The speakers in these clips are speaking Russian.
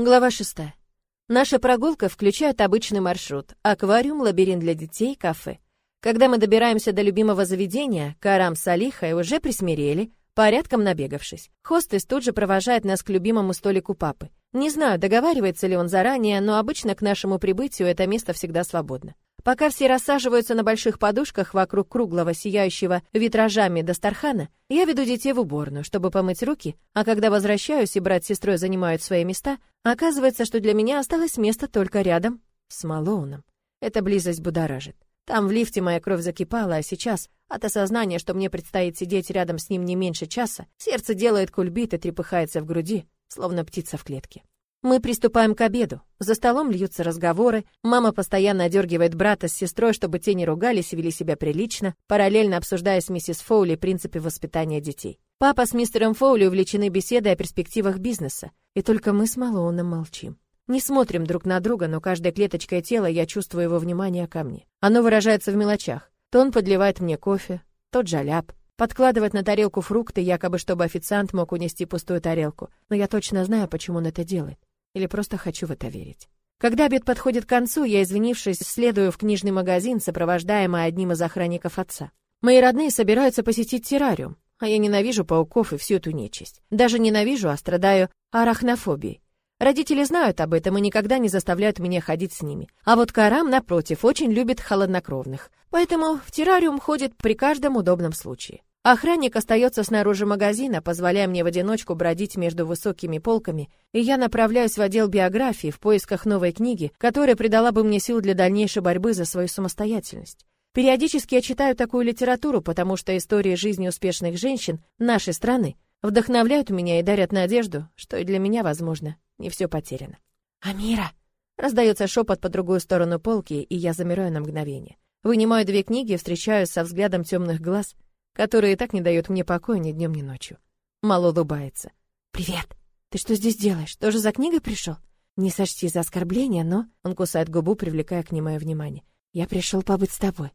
Глава 6. Наша прогулка включает обычный маршрут: аквариум, лабиринт для детей, кафе. Когда мы добираемся до любимого заведения, Карам с Алихой уже присмирели, порядком набегавшись. Хостес тут же провожает нас к любимому столику папы. Не знаю, договаривается ли он заранее, но обычно к нашему прибытию это место всегда свободно. Пока все рассаживаются на больших подушках вокруг круглого, сияющего витражами Дастархана, я веду детей в уборную, чтобы помыть руки, а когда возвращаюсь и брат с сестрой занимают свои места, оказывается, что для меня осталось место только рядом с Малоуном. Эта близость будоражит. Там в лифте моя кровь закипала, а сейчас, от осознания, что мне предстоит сидеть рядом с ним не меньше часа, сердце делает кульбит и трепыхается в груди, словно птица в клетке. Мы приступаем к обеду. За столом льются разговоры. Мама постоянно одергивает брата с сестрой, чтобы те не ругались и вели себя прилично, параллельно обсуждая с миссис Фоули принципы воспитания детей. Папа с мистером Фоули увлечены беседой о перспективах бизнеса, и только мы с Малоуном молчим. Не смотрим друг на друга, но каждой клеточкой тела я чувствую его внимание ко мне. Оно выражается в мелочах. То он подливает мне кофе, тот жаляб, подкладывает на тарелку фрукты, якобы чтобы официант мог унести пустую тарелку. Но я точно знаю, почему он это делает. Или просто хочу в это верить. Когда обед подходит к концу, я, извинившись, следую в книжный магазин, сопровождаемый одним из охранников отца. Мои родные собираются посетить террариум, а я ненавижу пауков и всю эту нечисть. Даже ненавижу, а страдаю арахнофобией. Родители знают об этом и никогда не заставляют меня ходить с ними. А вот Карам, напротив, очень любит холоднокровных. Поэтому в террариум ходит при каждом удобном случае. Охранник остается снаружи магазина, позволяя мне в одиночку бродить между высокими полками, и я направляюсь в отдел биографии в поисках новой книги, которая придала бы мне сил для дальнейшей борьбы за свою самостоятельность. Периодически я читаю такую литературу, потому что истории жизни успешных женщин нашей страны вдохновляют меня и дарят надежду, что и для меня, возможно, не все потеряно. «Амира!» Раздается шепот по другую сторону полки, и я замираю на мгновение. Вынимаю две книги, встречаюсь со взглядом темных глаз — которые и так не дают мне покоя ни днем, ни ночью. Мало улыбается. «Привет! Ты что здесь делаешь? Тоже за книгой пришел? Не сочти за оскорбление, но...» Он кусает губу, привлекая к ней мое внимание. «Я пришел побыть с тобой».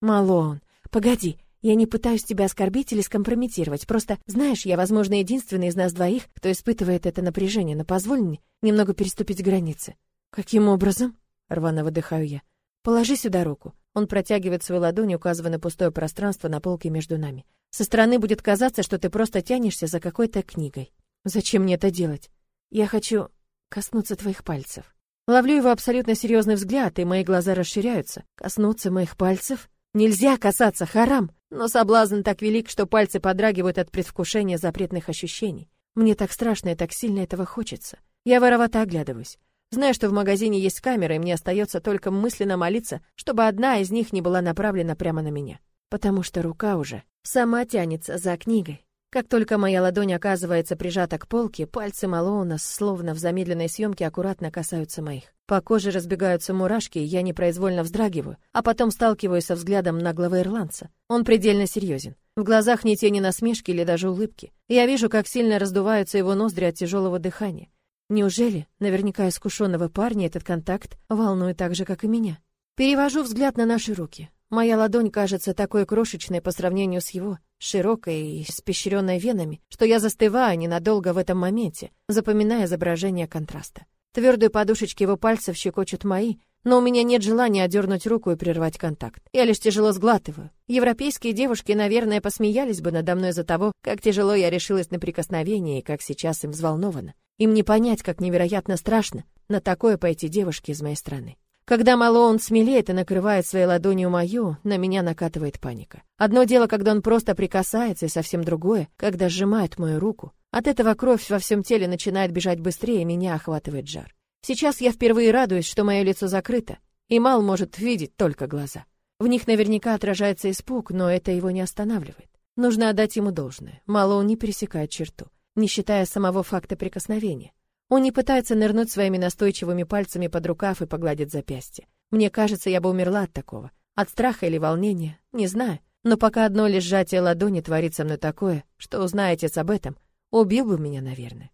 «Малон, погоди, я не пытаюсь тебя оскорбить или скомпрометировать. Просто, знаешь, я, возможно, единственный из нас двоих, кто испытывает это напряжение, но позволь мне немного переступить границы». «Каким образом?» — рвано выдыхаю я. «Положи сюда руку. Он протягивает свою ладонь, указывая на пустое пространство на полке между нами. Со стороны будет казаться, что ты просто тянешься за какой-то книгой. Зачем мне это делать? Я хочу коснуться твоих пальцев. Ловлю его абсолютно серьезный взгляд, и мои глаза расширяются. Коснуться моих пальцев? Нельзя касаться, харам! Но соблазн так велик, что пальцы подрагивают от предвкушения запретных ощущений. Мне так страшно и так сильно этого хочется. Я воровато оглядываюсь. Знаю, что в магазине есть камеры, мне остается только мысленно молиться, чтобы одна из них не была направлена прямо на меня. Потому что рука уже сама тянется за книгой. Как только моя ладонь оказывается прижата к полке, пальцы Малоуна, словно в замедленной съемке, аккуратно касаются моих. По коже разбегаются мурашки, и я непроизвольно вздрагиваю, а потом сталкиваюсь со взглядом наглого ирландца. Он предельно серьезен. В глазах ни тени насмешки или даже улыбки. Я вижу, как сильно раздуваются его ноздри от тяжелого дыхания. Неужели наверняка искушенного парня этот контакт волнует так же, как и меня? Перевожу взгляд на наши руки. Моя ладонь кажется такой крошечной по сравнению с его, широкой и испещренной венами, что я застываю ненадолго в этом моменте, запоминая изображение контраста. Твердые подушечки его пальцев щекочут мои, но у меня нет желания отдернуть руку и прервать контакт. Я лишь тяжело сглатываю. Европейские девушки, наверное, посмеялись бы надо мной за того, как тяжело я решилась на прикосновение и как сейчас им взволнована. Им не понять, как невероятно страшно на такое пойти девушке из моей страны. Когда Малоун смелеет и накрывает своей ладонью мою, на меня накатывает паника. Одно дело, когда он просто прикасается, и совсем другое, когда сжимает мою руку. От этого кровь во всем теле начинает бежать быстрее, и меня охватывает жар. Сейчас я впервые радуюсь, что мое лицо закрыто, и Мал может видеть только глаза. В них наверняка отражается испуг, но это его не останавливает. Нужно отдать ему должное. Малоун не пересекает черту не считая самого факта прикосновения. Он не пытается нырнуть своими настойчивыми пальцами под рукав и погладить запястье. Мне кажется, я бы умерла от такого. От страха или волнения, не знаю. Но пока одно лишь сжатие ладони творит со мной такое, что узнай отец об этом, убил бы меня, наверное.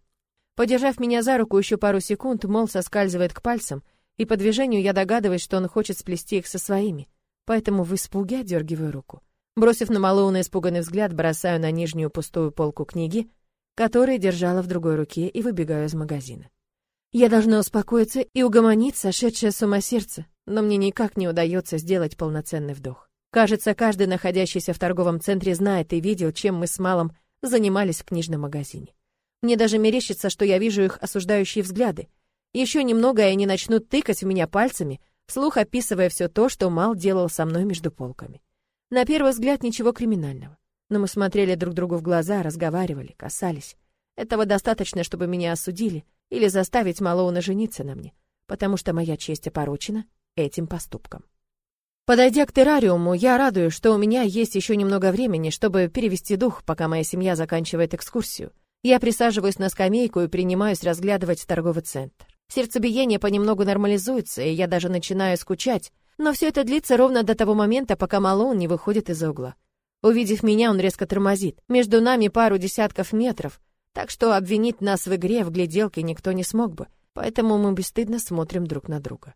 Подержав меня за руку еще пару секунд, Мол соскальзывает к пальцам, и по движению я догадываюсь, что он хочет сплести их со своими, поэтому в испуге отдергиваю руку. Бросив на Малоуна испуганный взгляд, бросаю на нижнюю пустую полку книги — который держала в другой руке и выбегаю из магазина. Я должна успокоиться и угомонить сошедшее с ума сердце, но мне никак не удается сделать полноценный вдох. Кажется, каждый находящийся в торговом центре знает и видел, чем мы с Малом занимались в книжном магазине. Мне даже мерещится, что я вижу их осуждающие взгляды. Еще немного, и они начнут тыкать в меня пальцами, вслух описывая все то, что Мал делал со мной между полками. На первый взгляд ничего криминального. Но мы смотрели друг другу в глаза, разговаривали, касались. Этого достаточно, чтобы меня осудили или заставить Малоуна жениться на мне, потому что моя честь опорочена этим поступком. Подойдя к террариуму, я радуюсь, что у меня есть еще немного времени, чтобы перевести дух, пока моя семья заканчивает экскурсию. Я присаживаюсь на скамейку и принимаюсь разглядывать торговый центр. Сердцебиение понемногу нормализуется, и я даже начинаю скучать, но все это длится ровно до того момента, пока Малоун не выходит из угла. Увидев меня, он резко тормозит. Между нами пару десятков метров, так что обвинить нас в игре в гляделке никто не смог бы, поэтому мы бесстыдно смотрим друг на друга.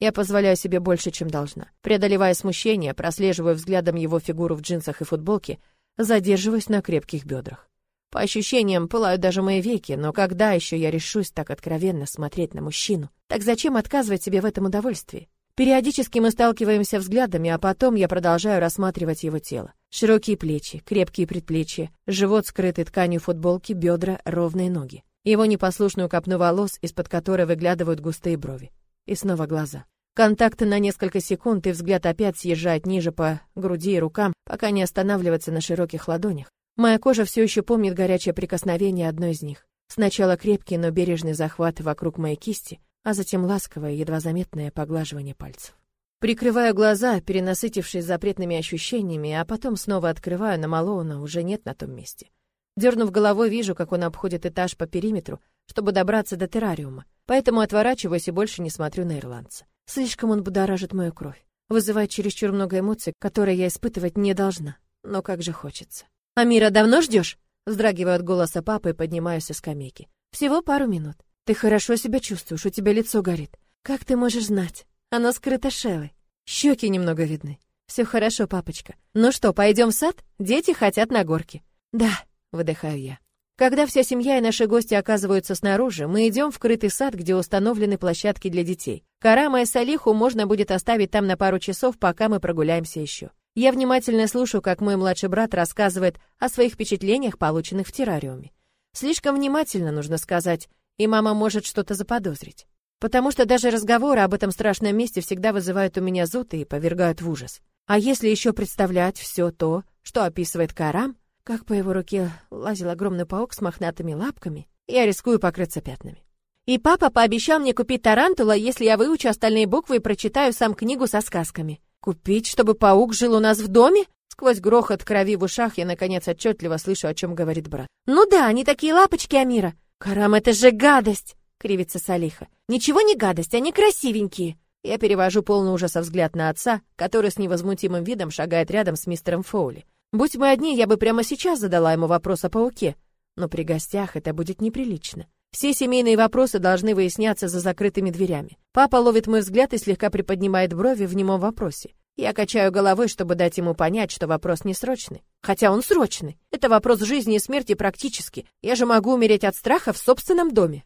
Я позволяю себе больше, чем должна. Преодолевая смущение, прослеживаю взглядом его фигуру в джинсах и футболке, задерживаясь на крепких бедрах. По ощущениям, пылают даже мои веки, но когда еще я решусь так откровенно смотреть на мужчину? Так зачем отказывать себе в этом удовольствии? Периодически мы сталкиваемся взглядами, а потом я продолжаю рассматривать его тело. Широкие плечи, крепкие предплечья, живот, скрытый тканью футболки, бедра, ровные ноги. Его непослушную копну волос, из-под которой выглядывают густые брови. И снова глаза. Контакты на несколько секунд, и взгляд опять съезжает ниже по груди и рукам, пока не останавливается на широких ладонях. Моя кожа все еще помнит горячее прикосновение одной из них. Сначала крепкий, но бережный захват вокруг моей кисти, а затем ласковое, едва заметное поглаживание пальцев. Прикрываю глаза, перенасытившись запретными ощущениями, а потом снова открываю, на Малоуна уже нет на том месте. Дернув головой, вижу, как он обходит этаж по периметру, чтобы добраться до террариума. Поэтому отворачиваюсь и больше не смотрю на ирландца. Слишком он будоражит мою кровь, вызывает чересчур много эмоций, которые я испытывать не должна. Но как же хочется. «Амира, давно ждешь?» Вздрагиваю от голоса папы и поднимаюсь со скамейки. «Всего пару минут. Ты хорошо себя чувствуешь, у тебя лицо горит. Как ты можешь знать? Оно скрыто шелой. Щеки немного видны. Все хорошо, папочка. Ну что, пойдем в сад? Дети хотят на горке». «Да», — выдыхаю я. Когда вся семья и наши гости оказываются снаружи, мы идем в крытый сад, где установлены площадки для детей. Карама и Салиху можно будет оставить там на пару часов, пока мы прогуляемся еще. Я внимательно слушаю, как мой младший брат рассказывает о своих впечатлениях, полученных в террариуме. Слишком внимательно, нужно сказать, и мама может что-то заподозрить. Потому что даже разговоры об этом страшном месте всегда вызывают у меня зуд и повергают в ужас. А если еще представлять все то, что описывает Карам, как по его руке лазил огромный паук с мохнатыми лапками, я рискую покрыться пятнами. И папа пообещал мне купить тарантула, если я выучу остальные буквы и прочитаю сам книгу со сказками. Купить, чтобы паук жил у нас в доме? Сквозь грохот крови в ушах я наконец отчетливо слышу, о чем говорит брат. Ну да, они такие лапочки, Амира. Карам, это же гадость, кривится Салиха. Ничего не гадость, они красивенькие. Я перевожу полный ужаса взгляд на отца, который с невозмутимым видом шагает рядом с мистером Фоули. Будь мы одни, я бы прямо сейчас задала ему вопрос о пауке, но при гостях это будет неприлично. Все семейные вопросы должны выясняться за закрытыми дверями. Папа ловит мой взгляд и слегка приподнимает брови в немом вопросе. Я качаю головой, чтобы дать ему понять, что вопрос не срочный. Хотя он срочный. Это вопрос жизни и смерти практически. Я же могу умереть от страха в собственном доме.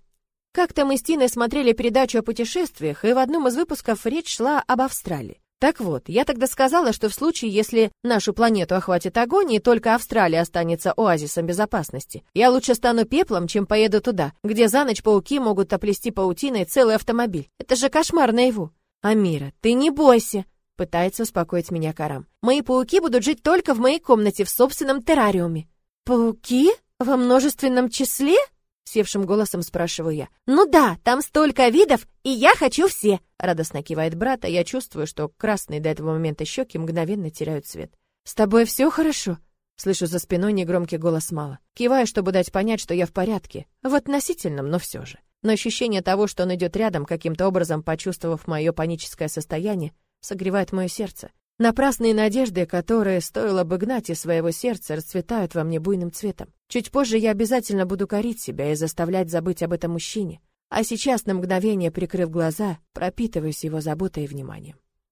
Как-то мы с Тиной смотрели передачу о путешествиях, и в одном из выпусков речь шла об Австралии. Так вот, я тогда сказала, что в случае, если нашу планету охватит огонь и только Австралия останется оазисом безопасности, я лучше стану пеплом, чем поеду туда, где за ночь пауки могут оплести паутиной целый автомобиль. Это же кошмар наяву. Амира, ты не бойся, пытается успокоить меня Карам. Мои пауки будут жить только в моей комнате в собственном террариуме. Пауки? Во множественном числе? Севшим голосом спрашиваю я. Ну да, там столько видов, и я хочу все. Радостно кивает брат, а я чувствую, что красные до этого момента щеки мгновенно теряют цвет. С тобой все хорошо? Слышу за спиной негромкий голос Мала. Киваю, чтобы дать понять, что я в порядке. В относительном, но все же. Но ощущение того, что он идет рядом, каким-то образом почувствовав мое паническое состояние, согревает мое сердце. Напрасные надежды, которые стоило бы гнать из своего сердца, расцветают во мне буйным цветом. Чуть позже я обязательно буду корить себя и заставлять забыть об этом мужчине. А сейчас, на мгновение прикрыв глаза, пропитываюсь его заботой и вниманием.